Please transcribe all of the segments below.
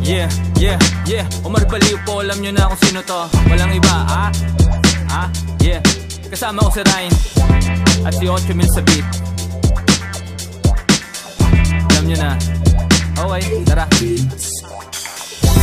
Yeah, yeah, yeah. Omar Baliw po, alam nyo na kung sino to. Walang iba, ah? Ah, yeah. Kasama ko si Ryan At si 8 mil sa beat. Alam nyo na. Okay, tara.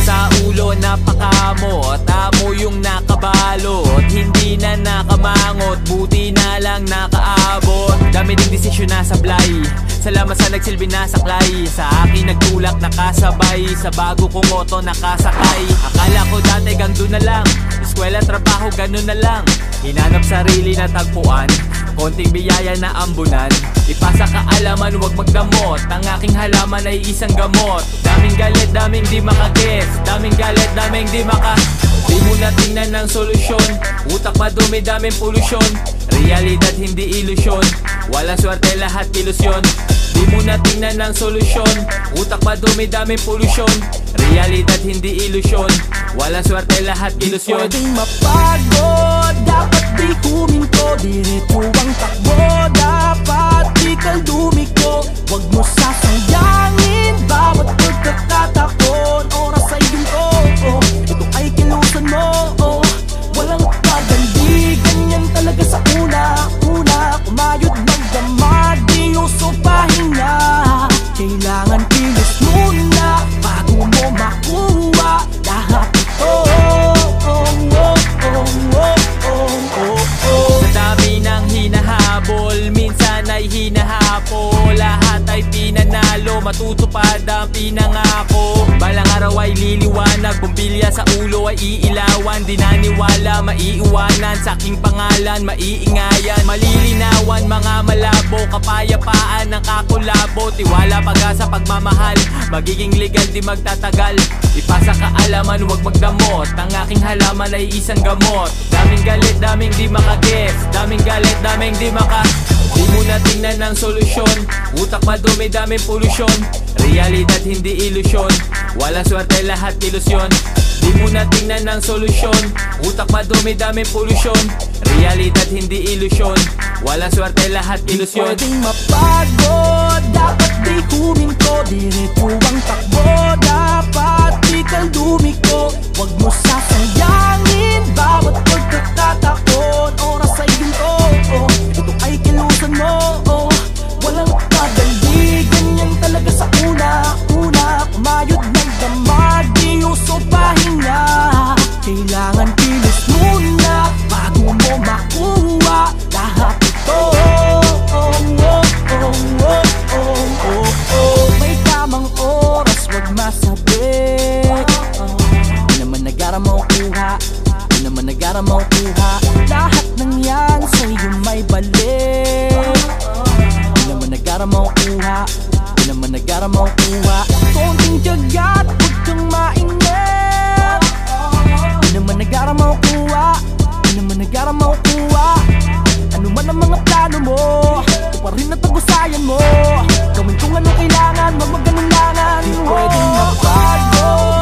Sa ulo napakamot Amo yung nakabalot. Hindi na nakamangot Buti na lang nakaabot. Dami ding desisyon na sablay Salamat sa nagsilbi na saklay. Sa akin nagtulak nakasabay. Sa bago kong moto nakasakay. Akala ko dati gang doon na lang. Eskwela, trabaho, ganun na lang. Hinanap sarili na tagpuan. Konting biyaya na ambunan. Ipasa kaalaman, wag magdamot. Ang aking halaman ay isang gamot. Daming galit, daming di makages Daming galit, daming di maka Di mo na tingnan ng solusyon. Utak madumi, daming polusyon Realidad hindi ilusyon. Walang swerte, lahat ilusyon. Di mo na tingnan ng solusyon. Utak madumi, daming polusyon. Realidad hindi ilusyon. Walang swerte, lahat ilusyon. Pwedeng mapagod. Dapat di huminto. Diretso ang takbo Matutupad ang pinangako Balang araw ay liliwanag Bumbilya sa ulo ay iilawan. Di naniwala maiiwanan Sa aking pangalan maiingayan. Malilinawan mga malabo Kapayapaan ng kakulabo. Tiwala pag-asa pagmamahal Magiging legal di magtatagal. Ipasa kaalaman huwag magdamot. Ang aking halaman ay isang gamot. Daming galit, daming di makages Daming galit, daming di maka Di mo na tingnan ng solusyon. Utak madumi, daming polusyon. Realidad hindi ilusyon. Walang swerte, lahat ilusyon. Di mo na tingnan ng solusyon. Utak madumi, daming polusyon. Realidad hindi ilusyon. Walang swerte, lahat ilusyon. Pwedeng mapagod. Dapat di huminto. Diretso ang takbo mukha Lahat ng yan sa'yo may balik. Di naman nagara mo uha. Di naman nagara mo uha. Konting tiyagat, huwag kang mainip Di naman nagara mo uha. Di naman nagara mo uha. Ano man ang mga plano mo Ito pa rin natagusayan mo. Gawin kung anong kailangan, wag maganulangan Di pwedeng magbago oh.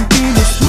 until you